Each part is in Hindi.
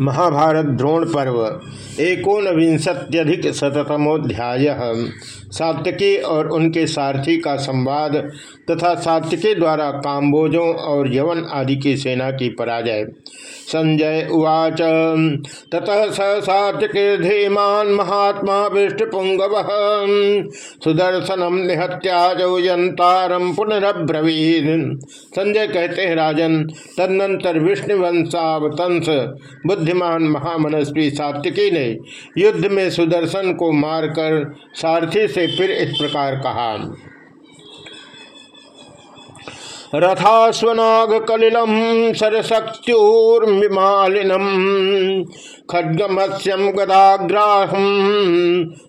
महाभारत द्रोण पर्व एकोन विंशत्यधिक शतमोध्याय सात्यकी और उनके सारथी का संवाद तथा सात्यकी द्वारा काम्बोजों और यवन आदि की सेना की पराजय। संजय उवाच, ततः स सात्यकीर्धीमान महात्मा विष्णुपुंगव सुदर्शनम निहत्याजो यंतारम पुनरब्रवीद संजय कहते हैं, राजन, तदनंतर विष्णुवंशावतंस बुद्धिमान महामनस्वी सात्विकी ने युद्ध में सुदर्शन को मारकर सारथी से फिर इस प्रकार कहा। रथास्वनाग कलिलम सरशक्त्युर्मिमालिनम खड्गमत्स्यम गदाग्राहम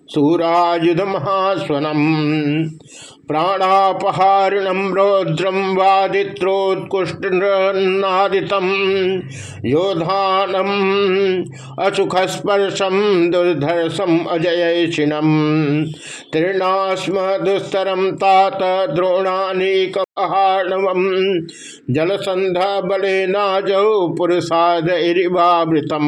सूरायुध महास्वनम प्राणापहारिणम रौद्रम वादित्रोत्कुष्टनादितम योधानम अचुखस्पर्शम दुर्धर्षम अजयशिणम तीर्णास्म दुस्तरम तात द्रोणानीकहाणवम जलसंध बले नाजौ पुरुषादरिवावृतम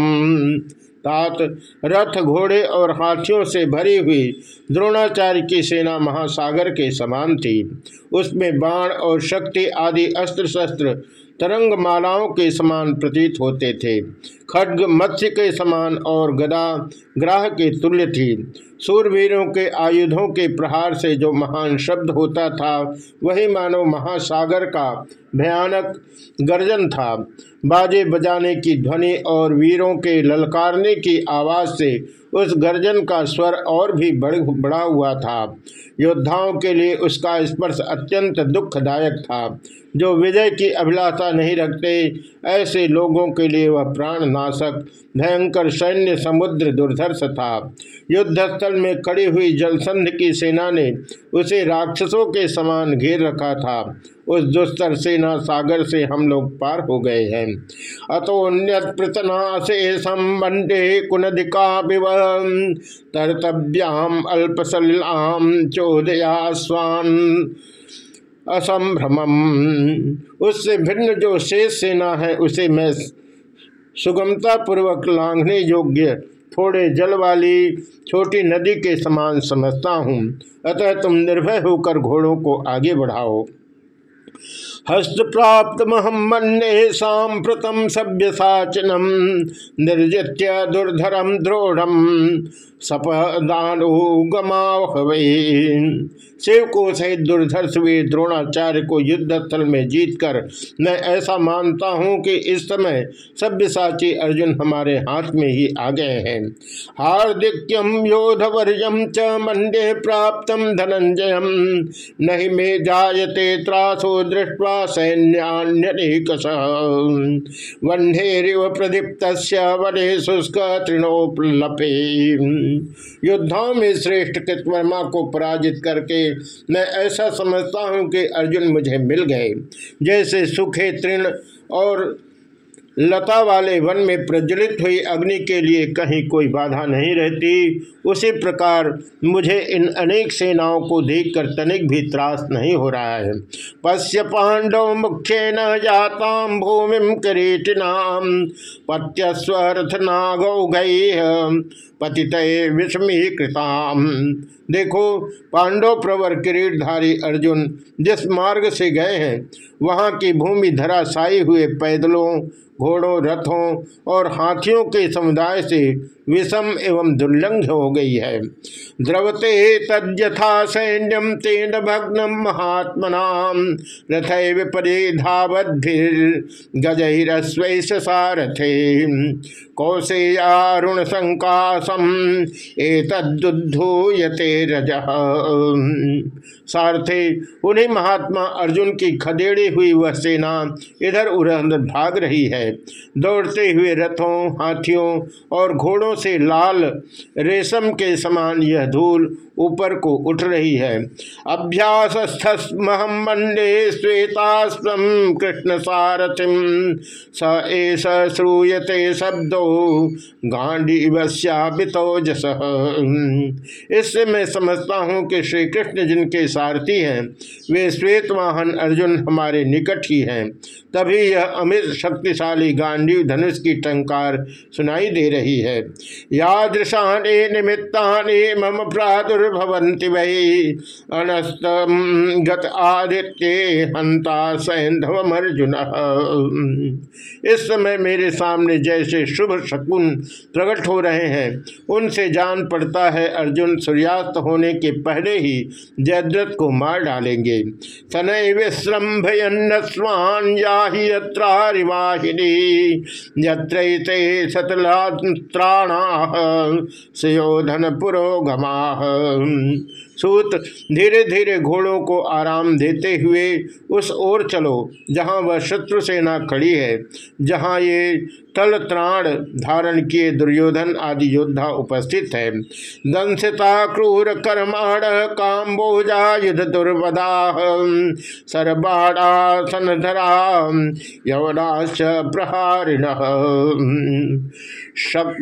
तात रथ घोड़े और हाथियों से भरी हुई द्रोणाचार्य की सेना महासागर के समान थी। उसमें बाण और शक्ति आदि अस्त्र शस्त्र तरंग मालाओं के समान प्रतीत होते थे। खड्ग मत्स्य के समान और गदा ग्राह के तुल्य थी। सूरवीरों के आयुधों के प्रहार से जो महान शब्द होता था, वही मानो महासागर का भयानक गर्जन था। बाजे बजाने की ध्वनि और वीरों के ललकारने की आवाज़ से उस गर्जन का स्वर और भी बढ़, बढ़ा हुआ था। योद्धाओं के लिए उसका स्पर्श अत्यंत दुखदायक था। जो विजय की अभिलाषा नहीं रखते, ऐसे लोगों के लिए वह प्राण नाशक भयंकर सैन्य समुद्र दुर्धर्ष था। युद्धस्थल में खड़ी हुई जलसंध की सेना ने उसे राक्षसों के समान घेर रखा था। उस दुस्तर सेना सागर से हम लोग पार हो गए हैं। अतोन्यतना से कुनदिका विव तरतव्याम अल्पसलाम चोदया स्वान असंभ्रमम। उससे भिन्न जो शेष सेना है, उसे मैं सुगमता पूर्वक लांघने योग्य थोड़े जल वाली छोटी नदी के समान समझता हूँ। अतः तुम निर्भय होकर घोड़ों को आगे बढ़ाओ। हस्त प्राप्त महमन्ने सांप्रतम सभ्य साचनम निर्जित्य दुर्धरम द्रोढ़ शिव को सहित दुर्धर्ष वीर द्रोणाचार्य को युद्ध स्थल में जीतकर मैं ऐसा मानता हूँ कि इस समय सभ्य साची अर्जुन हमारे हाथ में ही आ गए हैं। हार्दिक्यम योधवर्यम च मंडे प्राप्त धनंजय नहीं मे जायते त्रासो दृष्टवा सैन्यान्यनेकश। वन्हेरिव प्रदीप्त वने शुष्क तृणोपलपे। योद्धाओं में श्रेष्ठ कृतवर्मा को पराजित करके मैं ऐसा समझता हूँ कि अर्जुन मुझे मिल गए। जैसे सुखे तृण और लता वाले वन में प्रज्वलित हुई अग्नि के लिए कहीं कोई बाधा नहीं रहती। उसी प्रकार मुझे इन अनेक सेनाओं को देखकर तनिक भी त्रास नहीं हो रहा है। पश्य पांडव मुख्य न जाता भूमि करीटिनाम पत्यस्वरथ नागौ गई पतित विषमीकृताम देखो, पांडव प्रवर किरीटधारी अर्जुन जिस मार्ग से गए हैं, वहाँ की भूमि धराशायी हुए पैदलों घोड़ों, रथों और हाथियों के समुदाय से विषम एवं दुर्लंघ हो गई है। द्रवते तद्यथा सैन्यम तेन भग्नम महात्मना, रथ विपरी धावद्भिर्गजरस्वैश सारथे। कौशेयारुण संकाशम एतदुद्धूयते रज। सारथे। उन्हीं महात्मा अर्जुन की खदेड़ी हुई वह सेना इधर उधर भाग रही है। दौड़ते हुए रथों, हाथियों और घोड़ों से लाल रेशम के समान यह धूल ऊपर को उठ रही है। अभ्यासस्थमहम मंडे श्वेतास्म कृष्ण सारथिम स एस श्रूयते शब्दो गांडीवश्यापितोजस इससे मैं समझता हूँ कि श्री कृष्ण जिनके सारथी हैं, वे श्वेत वाहन अर्जुन हमारे निकट ही हैं। तभी यह अमित शक्तिशाली गांडीव धनुष की टंकार सुनाई दे रही है। यादृशाने निमित्तानि मम प्रादुर्भवंति वही अनस्त गत आदित्य हंता सैंधव अर्जुन इस समय मेरे सामने जैसे शुभ शकुन प्रकट हो रहे हैं, उनसे जान पड़ता है अर्जुन सूर्यास्त होने के पहले ही जयद्रथ को मार डालेंगे। तनय विश्रम्भयन्न स्वान जाहि यत्रारिवाहिनी यत्रैते सतलात्राणा, सुयोधन 嗯 सूत धीरे धीरे घोड़ों को आराम देते हुए उस ओर चलो, जहाँ वह शत्रु सेना खड़ी है, जहाँ ये तल त्राण धारण किए दुर्योधन आदि योद्धा उपस्थित है। दंसिता क्रूर कर्माण काम्बोजा युद्ध दुर्वदा सरबाड़ासन धरा यवनाश प्रहारिण।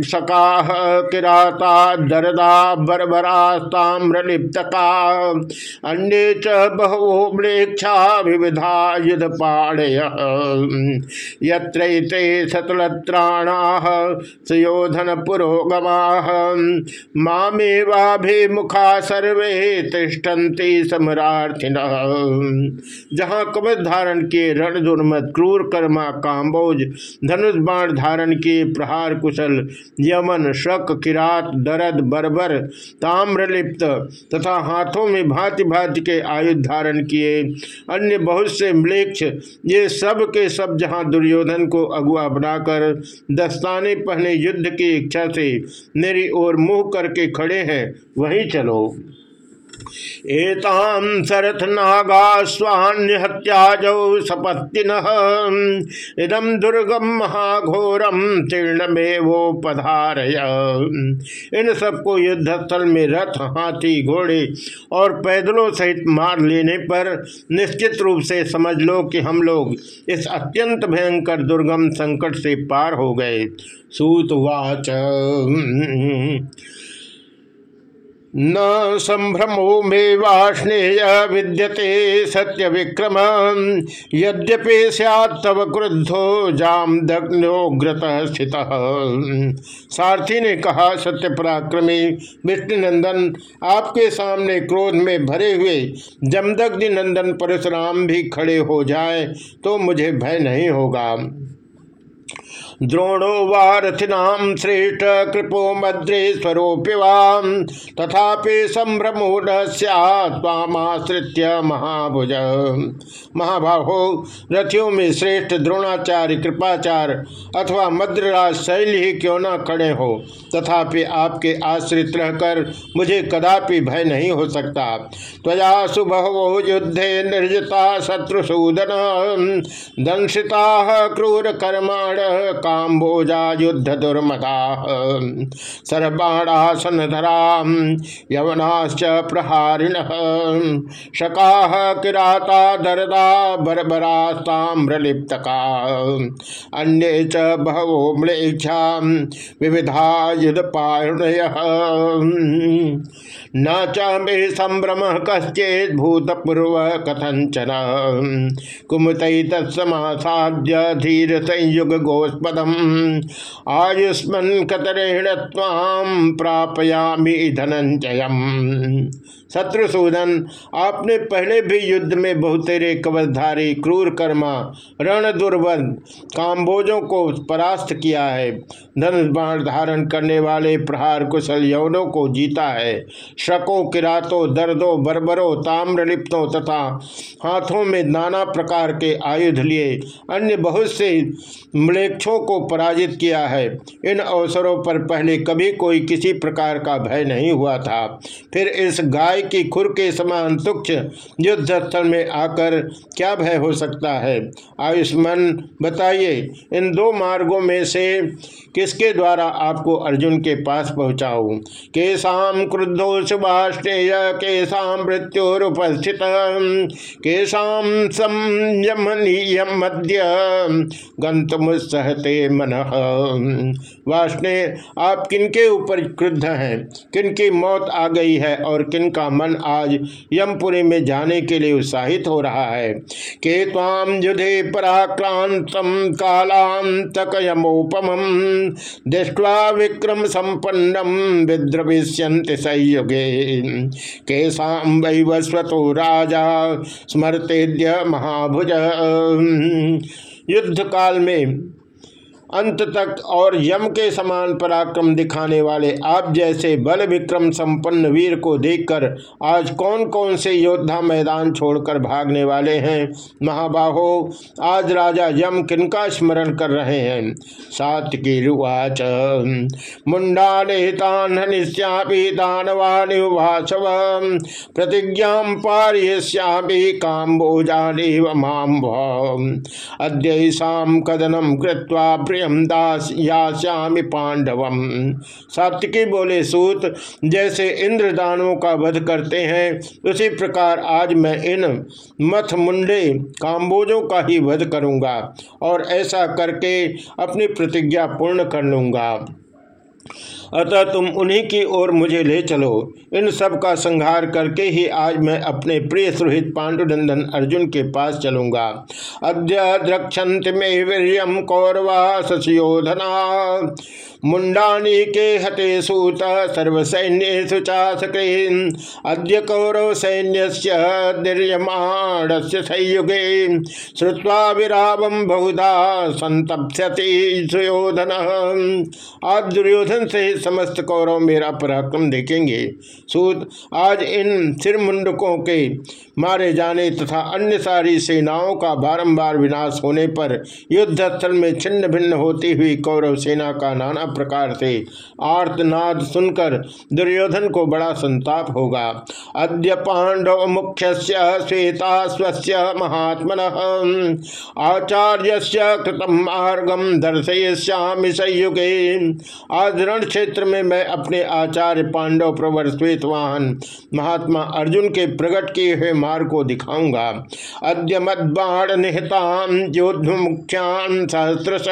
सकाह किराता दरदा बर्बरास्ताम्रलिप्तका अन्ये च बहवो म्लेक्षा विविधा युद्ध पाणय यत्रैते सतलत्राणा सुयोधन पुरोगमा सर्वे तिष्ठन्ति समरार्थिन। जहाँ कवच धारण के रण दुर्मत, क्रूर कर्मा काम्बोज धनुष बाण धारण के प्रहार कुशल, यमन, शक, किरात, दरद, बर्बर, ताम्रलिप्त तथा हाथों में भांति भांति के आयुध धारण किए। अन्य बहुत से मृक्ष ये सब के सब जहाँ दुर्योधन को अगुआ बनाकर दस्ताने पहने युद्ध की इच्छा से मेरी ओर मुँह करके खड़े हैं, वहीं चलो। एताम सरथ नागा स्वान्य हत्याजौ सपत्तिन। इदम दुर्गम महाघोरम तीर्ण में वो पधारय इन सबको युद्ध स्थल में रथ, हाथी, घोड़े और पैदलों सहित मार लेने पर निश्चित रूप से समझ लो कि हम लोग इस अत्यंत भयंकर दुर्गम संकट से पार हो गए। सूतवाच। न संभ्रमो मे वाष्णेय विद्यते सत्य विक्रम यद्यपि सैत्तव क्रुद्धो जाम दग्नोग्रत स्थित सारथी ने कहा, सत्य पराक्रमी विष्णुनंदन, आपके सामने क्रोध में भरे हुए जमदग्नि नंदन परशुराम भी खड़े हो जाए तो मुझे भय नहीं होगा। द्रोणो वारथिनाम श्रेष्ठ कृपो मद्रे स्वरूपिवाम तथापि संभ्रमूढ़ स्वामाश्रित्य महाभुज। महाभाहो रथियों में श्रेष्ठ द्रोणाचार्य, कृपाचार्य अथवा मद्रराज शैल ही क्यों न खड़े हो? तथापि आपके आश्रित रहकर मुझे कदापि भय नहीं हो सकता। त्वया सुबहवो युद्धे निर्जता शत्रुसूदन, दंशिता क्रूर कर्माण काम्बोजा युद्ध दुर्मदा सर्बाणासन धरा यवनाश्च प्रहारिण। शका किराता दरदा बर्बरास्ताम्रलिप्तका। अन्ये च बहवो म्लेच्छा विविधा युद्ध पाणय न च संभ्रम कश्चेत भूतपूर्व कथंचन कुमत तत्समासाद्य धीर संयुग गोस्पदम आयुष्मन कतरेण प्रापयामी धनंजय शत्रुसूदन, आपने पहले भी युद्ध में बहुतेरे कवचधारी क्रूर कर्मा, रण दुर्बल काम्बोजों को परास्त किया है। धनुष बाण धारण करने वाले प्रहार कुशल यौनों को जीता है। शकों, किरातों, दर्दों, बर्बरों, ताम्रलिप्तों तथा हाथों में नाना प्रकार के आयुध लिए अन्य बहुत से मलेक्षों को पराजित किया है। इन अवसरों पर पहले कभी कोई किसी प्रकार का भय नहीं हुआ था। फिर इस गाय की खुर के समान तुक्ष युद्ध स्थल में आकर क्या भय हो सकता है? आयुष्मान, बताइए, इन दो मार्गों में से किसके द्वारा आपको अर्जुन के पास पहुँचाऊँ केशाम क्रुद्धो सुभाषेय केशाम मृत्युरुपस्थित केशाम संयमनीय मध्य गंतमुत्सहते मन। वाष्णे, आप किनके ऊपर क्रुद्ध हैं? किनकी मौत आ गई है और किनका मन आज यमपुरी में जाने के लिए उत्साहित हो रहा है? के ताम युधे पराक्रांतम कालांतक यमोपम दृष्टवा विक्रम संपन्नम विद्रविष्यंत संयुगे। केशा वैवस्वतो राजा स्मरतेद्य महाभुज। युद्ध काल में अंत तक और यम के समान पराक्रम दिखाने वाले आप जैसे बल विक्रम संपन्न वीर को देखकर आज कौन कौन से योद्धा मैदान छोड़कर भागने वाले हैं? महाबाहो, आज राजा यम किनका स्मरण कर रहे हैं? सात की रुवाच मुंडानेतान्यापी दानवानिवासव प्रतिज्ञा पारियश्यापी काम्बोजानी माम अद्य कदनम कृत्वा प्रियम दास याश्यामि पांडवम। सात्विकी बोले, सूत, जैसे इंद्र दानों का वध करते हैं, उसी प्रकार आज मैं इन मथ मुंडे काम्बोजों का ही वध करूँगा और ऐसा करके अपनी प्रतिज्ञा पूर्ण कर लूँगा। अतः तुम उन्हीं की ओर मुझे ले चलो। इन सब का संहार करके ही आज मैं अपने प्रिय सुहित पांडुनंदन अर्जुन के पास चलूँगा। अद्य द्रक्षंत में वीरियम कौरवा शशियोधना मुंडानी के हते सूत सर्वसैन्यु चाशक्रीन अद्य कौरव सैन्य दीर्यमाणस्य संयुगे। श्रुवा विरावम बहुधा संतप्यति सुयोधन। आज दुर्योधन से समस्त कौरव मेरा पराक्रम देखेंगे। सूत आज इन सिर मुंडकों के मारे जाने तथा अन्य सारी सेनाओं का बारंबार विनाश होने पर युद्ध स्थल में छिन्न भिन्न होती हुई कौरव सेना का नाना प्रकार से आर्तनाद सुनकर दुर्योधन को बड़ा संताप होगा। अद्य पांडव मुख्य श्वेता स्वस्थ महात्मन आचार्य कृतम मार्गम दर्शयश्यामी संयुगे। आज रण क्षेत्र में मैं अपने आचार्य पांडव प्रवर श्वेतवाहन महात्मा अर्जुन के प्रकट किए हुए मार्ग को दिखाऊँगा। अद्य मद्बाण निहतान योद्ध मुख्यान सहस्रश।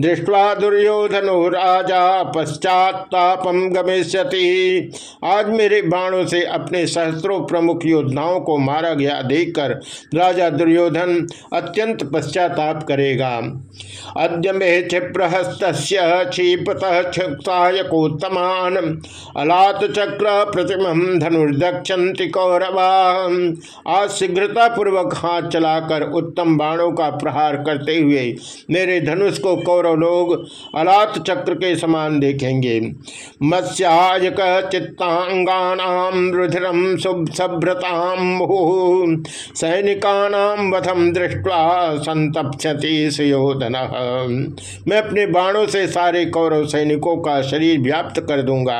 दृष्टवा दुर्योधनो राजा पश्चातापम गमिष्यति। आज मेरे बाणों से अपने सहस्त्रों प्रमुख योद्धाओं को मारा गया देखकर राजा दुर्योधन अत्यंत पश्चाताप करेगा। अद्य मे क्षिप्रहस्त क्षीपत क्षुत्सायकोत्तमान अलात चक्र प्रतिम धनुर्दक्षति कौरवा। आज पूर्वक हाथ चलाकर उत्तम बाणों का प्रहार करते हुए मेरे धनुष को कौरव लोग अलात चक्र के समान देखेंगे। मत्स्यायक चित्तांगानाम रुधिरम सभ्रताम सैनिकानाम वधम दृष्टवा संतप्यति सुयोधन। मैं अपने बाणों से सारे कौरव सैनिकों का शरीर व्याप्त कर दूँगा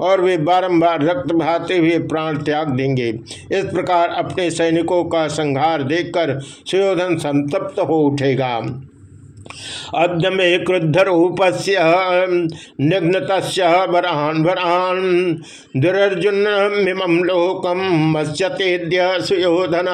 और वे बारंबार रक्त बहाते हुए प्राण त्याग देंगे। इस प्रकार अपने सैनिकों का संहार देखकर सुयोधन संतप्त हो उठेगा। अद्य मे क्रुद्ध रूप से निघ्नत वरान। वरान दुर्जुन लोकम मत्स्यतेद्य सुयोधन।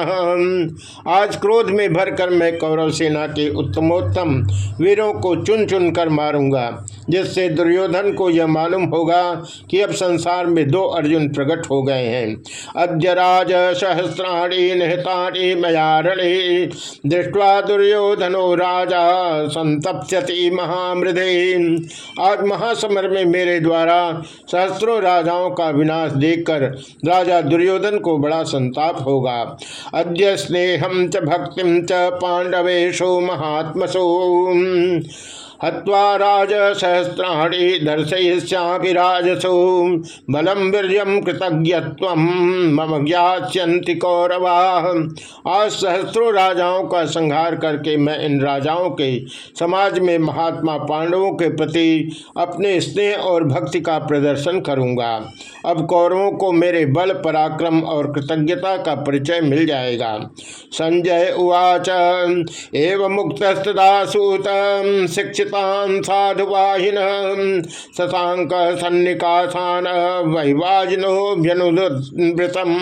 आज क्रोध में भरकर मैं कौरव सेना के उत्तमोत्तम वीरों को चुन चुन कर मारूँगा, जिससे दुर्योधन को यह मालूम होगा कि अब संसार में दो अर्जुन प्रकट हो गए हैं। अद्य राज सहस्राणी निहताणी मयारणे, दृष्टवा दुर्योधनो राजा संतप्यति महामृदे। आज महासमर में मेरे द्वारा सहस्त्रों राजाओं का विनाश देखकर राजा दुर्योधन को बड़ा संताप होगा। अद्य स्नेहम च भक्तिम च पांडवेशो महात्मसो। हवा राज सहस्राणी दर्शयिष्याभिराजसो। बलम वीर्यम कृतज्ञ मम ज्ञास्यंति कौरवा। आज सहस्त्रों राजाओं का संहार करके मैं इन राजाओं के समाज में महात्मा पांडवों के प्रति अपने स्नेह और भक्ति का प्रदर्शन करूँगा। अब कौरवों को मेरे बल, पराक्रम और कृतज्ञता का परिचय मिल जाएगा। संजय उवाच। एवं मुक्त सूत शिक्षित तान साधुवाहिन शशांक सन्निकासान वैवाजिनो व्यनुवृतम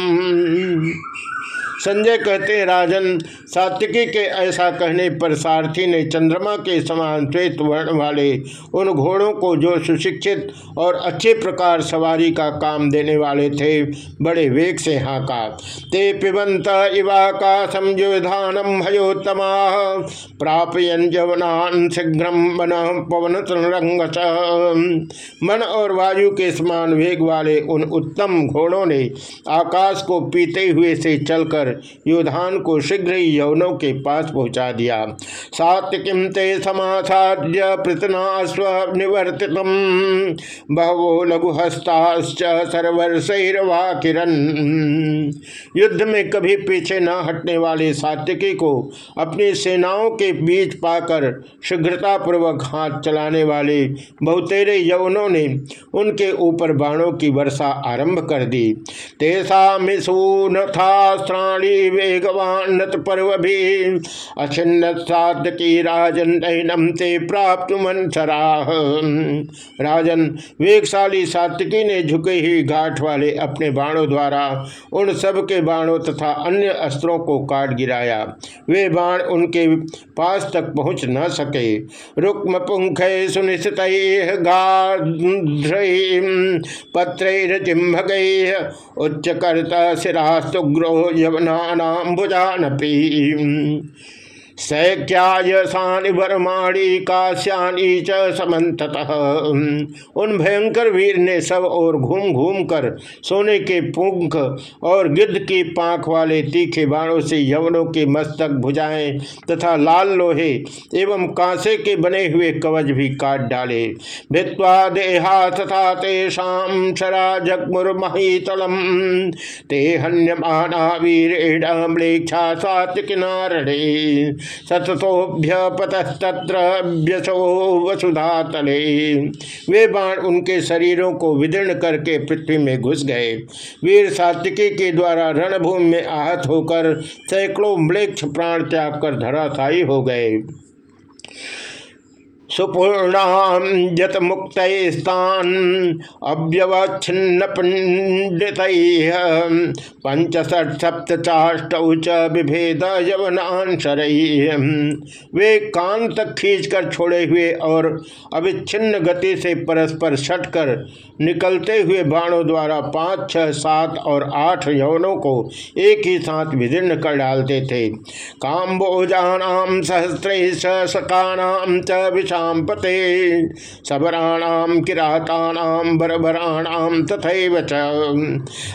संजय कहते, राजन, सात्विकी के ऐसा कहने पर सारथी ने चंद्रमा के समान श्वेत वर्ण वाले उन घोड़ों को जो सुशिक्षित और अच्छे प्रकार सवारी का काम देने वाले थे, बड़े वेग से हाँका। ते पिबंत इवाका संयुधानम हयोत्तमा। प्रापयन जवनान शीघ्र मन पवन मन और वायु के समान वेग वाले उन उत्तम घोड़ों ने आकाश को पीते हुए से चलकर युधान को शीघ्र ही यवनों के पास पहुँचा दिया। सात्विकीम ते समासाद्य पृतना स्व निवर्तित बहवो लघुहस्ताश्च सर्वर्षवा किरण युद्ध में कभी पीछे न हटने वाले सात्विकी को अपनी सेनाओं के बीच पाकर शीघ्रता पूर्वक हाथ चलाने वाले बहुतेरे यवनों ने उनके ऊपर बाणों की वर्षा आरंभ कर दी। तेसा मिशूनथास्त्राणी वेगवान पर्व भी अछिन्न साध की राजन नम ते प्राप्त मनसराह राजन, वेगशाली सात्विकी ने झुके ही घाट वाले अपने बाणों द्वारा उन सब के बाणों तथा अन्य अस्त्रों को काट गिराया। वे बाण उनके पास तक पहुँच न सके। रुक्म पुंख सुनिश्चित पत्रैरजिम्भग उच्च कर्ता शिरास्तुग्रो यवनाभुजानपी सैक्यायसानि वर्माणी काश्यानी च समत उन भयंकर वीर ने सब और घूम घूम कर सोने के पुंख और गिद्ध की पांख वाले तीखे बाणों से यवनों के मस्तक भुजाएँ तथा लाल लोहे एवं कांसे के बने हुए कवच भी काट डाले। भित्वा देहा तथा तेषाम शरा जगमुर्महीतलम। ते हन्यमाना वीरेक्षा सात किनारे सततोभ्य पतस्तत्र वसुधा तले। वे बाण उनके शरीरों को विदीर्ण करके पृथ्वी में घुस गए। वीर सात्विकी के द्वारा रणभूमि में आहत होकर सैकड़ों मृक्ष प्राण त्याग कर धराशायी हो गए। सुपूर्णाम जत मुक्त स्थान अव्यवच्छिन्न पंडित पंचसठ सप्त चाष्ट च विभेद यवनांशर। वे कान तक खींच कर छोड़े हुए और अविच्छिन्न गति से परस्पर सट कर निकलते हुए बाणों द्वारा पाँच, छह, सात और आठ यवनों को एक ही साथ विदीर्ण कर डालते थे। काम्बोजानाम सहस्त्र सकानाम च विषाम पते सबराणाम किरातानाम बरबराणाम तथैव च।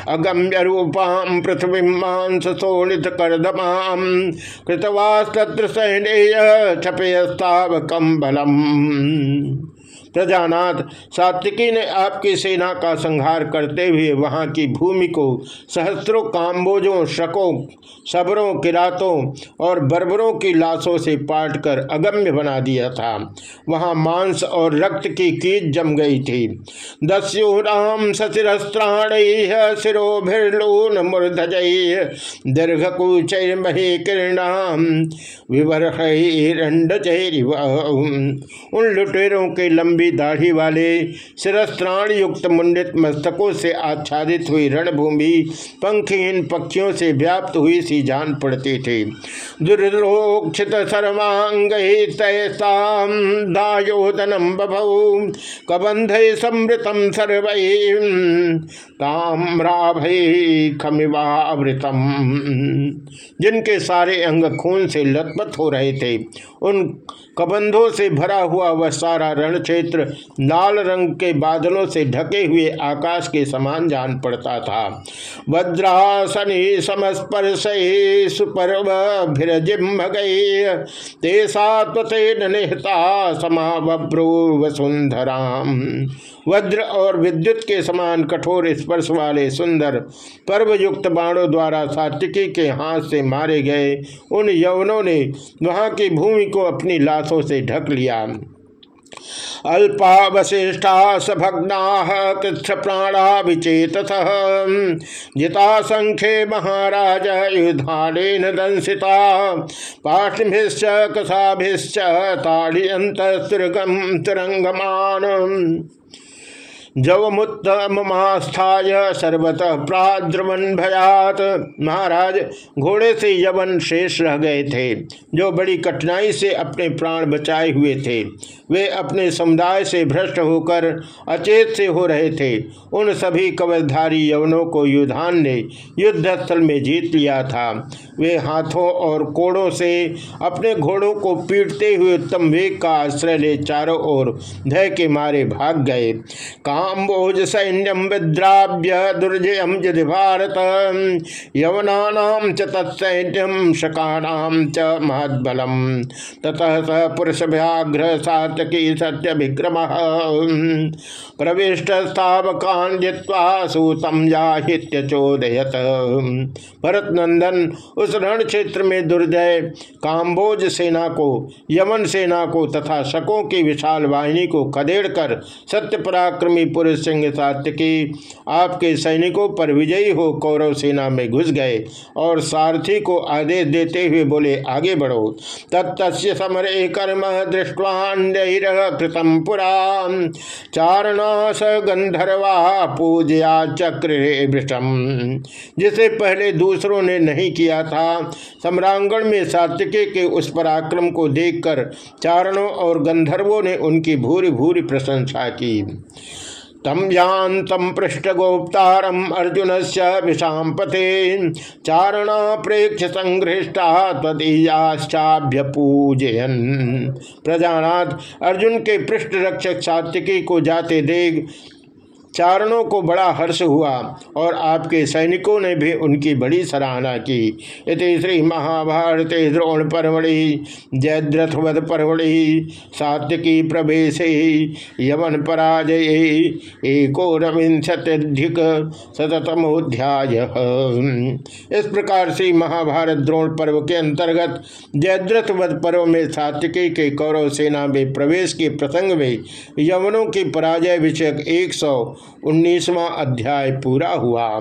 अगम्य रूपाम पृथ्वी मांस सोलित करदमाम कृतवास्तत्र सैन्य छपयस्तावकम बलम। प्रजानाथ, सात्विकी ने आपकी सेना का संहार करते हुए वहाँ की भूमि को सहस्त्रों काम्बोजों शकों, सबरों किरातों और बर्बरों की लाशों से पाट कर अगम्य बना दिया था। वहाँ मांस और रक्त की कीट जम गई थी। दस्यूराम सचिस्त्राण शिरोभिर्लून मूर्धजय दीर्घकूचैर्महे किरणाम विवर्ह उन लुटेरों के लंबी लंबी दाढ़ी वाले शिरस्त्राण युक्त मुंडित मस्तकों से आच्छादित हुई रणभूमि पंखहीन पक्षियों से व्याप्त हुई सी जान पड़ती थी। दुर्लोक्षित सर्वांग दायोदनम कबंध समृतम सर्व खमिवावृतम। जिनके सारे अंग खून से लथपथ हो रहे थे, उन कबंधों से भरा हुआ वह सारा रण क्षेत्र लाल रंग के बादलों से ढके हुए आकाश के समान जान पड़ता था। वज्रासनी समस्पर्श निहता समाब्रो वसुंधराम वज्र और विद्युत के समान कठोर स्पर्श वाले सुंदर पर्वयुक्त बाणों द्वारा सात्विकी के हाथ से मारे गए उन यवनों ने वहाँ की भूमि को अपनी लाशों से ढक लिया। अल्पावशिष्टा सभग्ना कृच्छ प्राणा विचेत जिता संख्ये महाराज युधान दंसिता पाठभिश्च कसाभिश्च ताड़ियंत जवमुत्तमास्थाय सर्वतः प्राद्रवन भयात महाराज, घोड़े से यवन शेष रह गए थे, जो बड़ी कठिनाई से अपने प्राण बचाए हुए थे। वे अपने समुदाय से भ्रष्ट होकर अचेत से हो रहे थे। उन सभी कवचधारी यवनों को युधान ने युद्ध स्थल में जीत लिया था। वे हाथों और कोड़ों से अपने घोड़ों को पीटते हुए उत्तम वेग का आश्रय ले चारों ओर भय के मारे भाग गए। काम्बोज सैन्यम विद्राव्य दुर्जयम यदि भारत यवना च तत्सैन्यम शकानाम च महद्बलम ततः स पुरुष व्याघ्र सातकी सत्य विक्रम प्रविष्ट स्थावकान सूतम जाहित्य चोदयत। भरत नंदन उस रण क्षेत्र में दुर्जय काम्बोज सेना को यमन सेना को तथा शकों की विशाल वाहिनी को खदेड़ कर सत्य पराक्रमी पुरुष सिंह सात्यकी आपके सैनिकों पर विजयी हो कौरव सेना में घुस गए और सारथी को आदेश देते हुए बोले, आगे बढ़ो। तत्त समर कर्म दृष्टवाण्यतम पुरा। चारणा स गंधर्वा पूजया चक्र जिसे पहले दूसरों ने नहीं किया था, सम्रांगण में सात्विकी के उस पराक्रम को देखकर चारणों और गंधर्वों ने उनकी भूरी भूरी प्रशंसा की। तम या पृष्ठ गोप्तारम अर्जुन से विषापते चारण प्रेक्ष संघृष्टा तदीयाश्चाभ्य पूजयन प्रजानाथ, अर्जुन के पृष्ठ रक्षक सात्विकी को जाते देख चारणों को बड़ा हर्ष हुआ और आपके सैनिकों ने भी उनकी बड़ी सराहना की। इति श्री महाभारत द्रोण परमढ़ि जयद्रथवध परमढ़ि सात्यकी प्रवेश यवन पराजय एको रविंशत्यधिक शतमोध्याय इस प्रकार से महाभारत द्रोण पर्व के अंतर्गत जयद्रथ वध पर्व में सात्यकी के कौरव सेना में प्रवेश के प्रसंग में यवनों की पराजय विषयक एक सौ उन्नीसवां अध्याय पूरा हुआ।